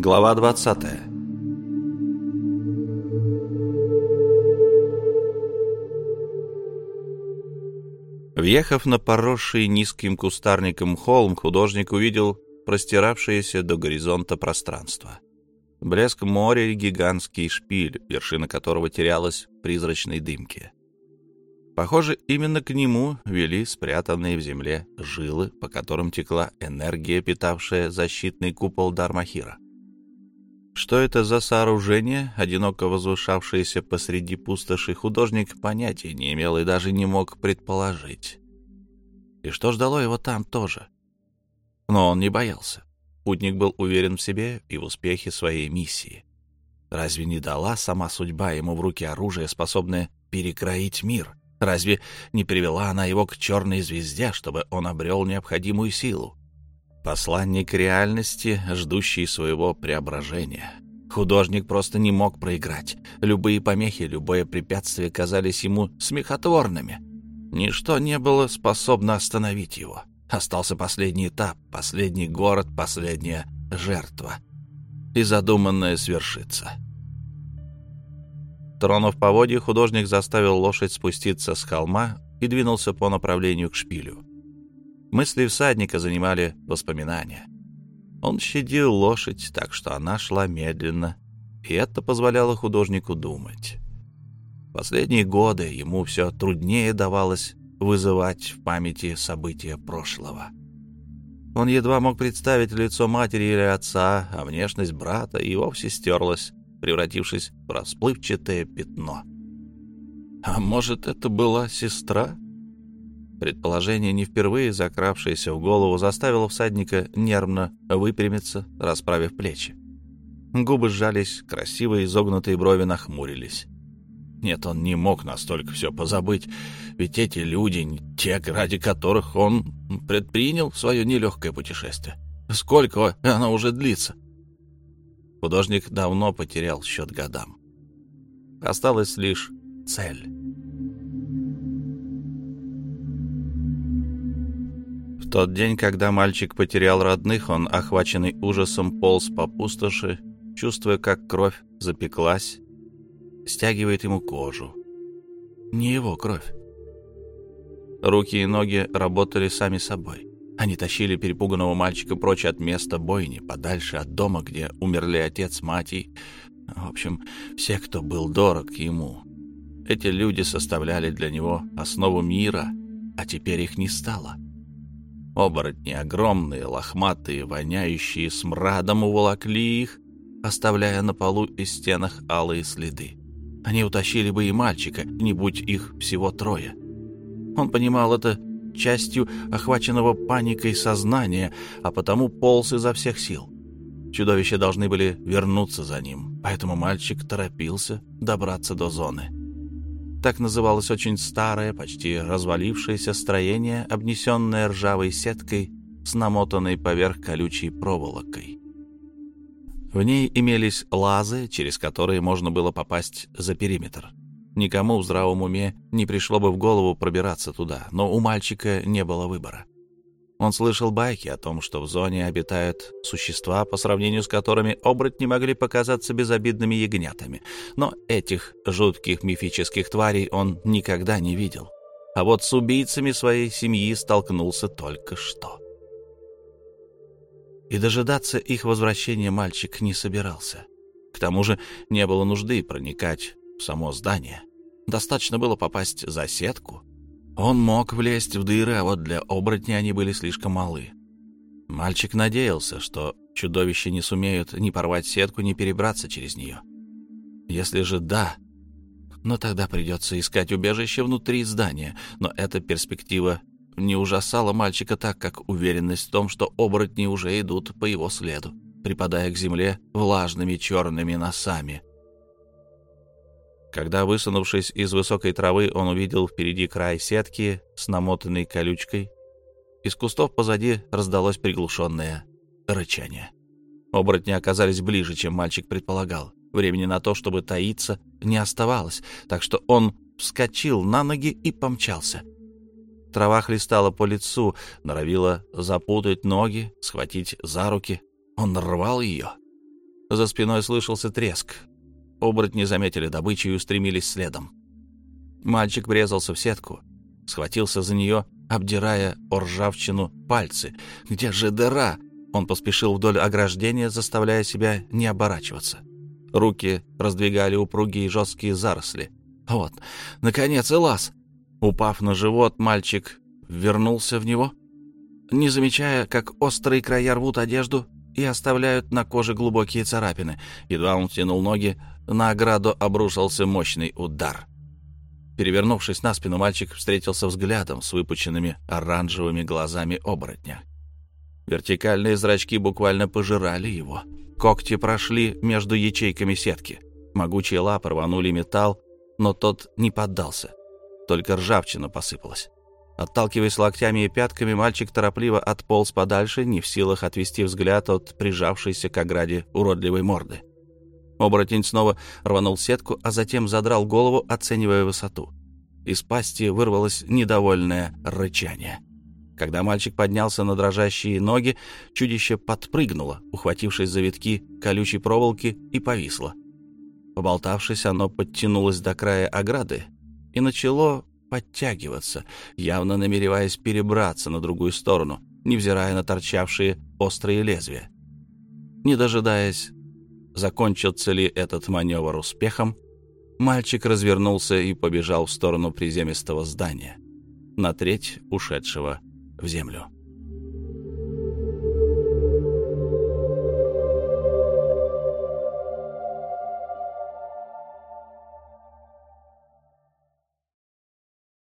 Глава 20 Въехав на поросший низким кустарником холм, художник увидел простиравшееся до горизонта пространство. Блеск моря и гигантский шпиль, вершина которого терялась в призрачной дымке. Похоже, именно к нему вели спрятанные в земле жилы, по которым текла энергия, питавшая защитный купол Дармахира. Что это за сооружение, одиноко возвышавшееся посреди пустоши, художник понятия не имел и даже не мог предположить. И что ждало его там тоже? Но он не боялся. Путник был уверен в себе и в успехе своей миссии. Разве не дала сама судьба ему в руки оружие, способное перекроить мир? Разве не привела она его к черной звезде, чтобы он обрел необходимую силу? Посланник реальности, ждущий своего преображения. Художник просто не мог проиграть. Любые помехи, любое препятствие казались ему смехотворными. Ничто не было способно остановить его. Остался последний этап, последний город, последняя жертва. И задуманное свершится. Тронув поводья, художник заставил лошадь спуститься с холма и двинулся по направлению к шпилю. Мысли всадника занимали воспоминания. Он щадил лошадь так, что она шла медленно, и это позволяло художнику думать. Последние годы ему все труднее давалось вызывать в памяти события прошлого. Он едва мог представить лицо матери или отца, а внешность брата и вовсе стерлась, превратившись в расплывчатое пятно. А может, это была сестра? Предположение, не впервые закравшееся в голову, заставило всадника нервно выпрямиться, расправив плечи. Губы сжались, красивые изогнутые брови нахмурились. Нет, он не мог настолько все позабыть, ведь эти люди, те, ради которых он предпринял свое нелегкое путешествие. Сколько оно уже длится? — Художник давно потерял счет годам. Осталась лишь цель. Тот день, когда мальчик потерял родных, он, охваченный ужасом, полз по пустоши, чувствуя, как кровь запеклась, стягивает ему кожу. Не его кровь. Руки и ноги работали сами собой. Они тащили перепуганного мальчика прочь от места бойни, подальше от дома, где умерли отец, мать и... В общем, все, кто был дорог ему. Эти люди составляли для него основу мира, а теперь их не стало. Оборотни, огромные, лохматые, воняющие смрадом, уволокли их, оставляя на полу и стенах алые следы. Они утащили бы и мальчика, не будь их всего трое. Он понимал это частью охваченного паникой сознания, а потому полз изо всех сил. Чудовища должны были вернуться за ним, поэтому мальчик торопился добраться до зоны. Так называлось очень старое, почти развалившееся строение, обнесенное ржавой сеткой с намотанной поверх колючей проволокой. В ней имелись лазы, через которые можно было попасть за периметр. Никому в здравом уме не пришло бы в голову пробираться туда, но у мальчика не было выбора. Он слышал байки о том, что в зоне обитают существа, по сравнению с которыми оборотни могли показаться безобидными ягнятами. Но этих жутких мифических тварей он никогда не видел. А вот с убийцами своей семьи столкнулся только что. И дожидаться их возвращения мальчик не собирался. К тому же не было нужды проникать в само здание. Достаточно было попасть за сетку. Он мог влезть в дыры, а вот для оборотня они были слишком малы. Мальчик надеялся, что чудовища не сумеют ни порвать сетку, ни перебраться через нее. Если же да, но тогда придется искать убежище внутри здания. Но эта перспектива не ужасала мальчика так, как уверенность в том, что оборотни уже идут по его следу, припадая к земле влажными черными носами, когда, высунувшись из высокой травы, он увидел впереди край сетки с намотанной колючкой, из кустов позади раздалось приглушенное рычание. Оборотни оказались ближе, чем мальчик предполагал. Времени на то, чтобы таиться, не оставалось, так что он вскочил на ноги и помчался. Трава хлестала по лицу, норовила запутать ноги, схватить за руки. Он рвал ее. За спиной слышался треск. Оборотни заметили добычу и устремились следом. Мальчик врезался в сетку, схватился за нее, обдирая о ржавчину пальцы. «Где же дыра?» Он поспешил вдоль ограждения, заставляя себя не оборачиваться. Руки раздвигали упругие жесткие заросли. Вот, наконец, и лаз. Упав на живот, мальчик вернулся в него, не замечая, как острые края рвут одежду и оставляют на коже глубокие царапины. Едва он тянул ноги, на ограду обрушился мощный удар. Перевернувшись на спину, мальчик встретился взглядом с выпученными оранжевыми глазами оборотня. Вертикальные зрачки буквально пожирали его. Когти прошли между ячейками сетки. Могучие лапы рванули металл, но тот не поддался. Только ржавчина посыпалась. Отталкиваясь локтями и пятками, мальчик торопливо отполз подальше, не в силах отвести взгляд от прижавшейся к ограде уродливой морды. Оборотень снова рванул сетку, а затем задрал голову, оценивая высоту. Из пасти вырвалось недовольное рычание. Когда мальчик поднялся на дрожащие ноги, чудище подпрыгнуло, ухватившись за витки колючей проволоки, и повисло. Поболтавшись, оно подтянулось до края ограды и начало подтягиваться, явно намереваясь перебраться на другую сторону, невзирая на торчавшие острые лезвия. Не дожидаясь, закончится ли этот маневр успехом, мальчик развернулся и побежал в сторону приземистого здания, на треть ушедшего в землю.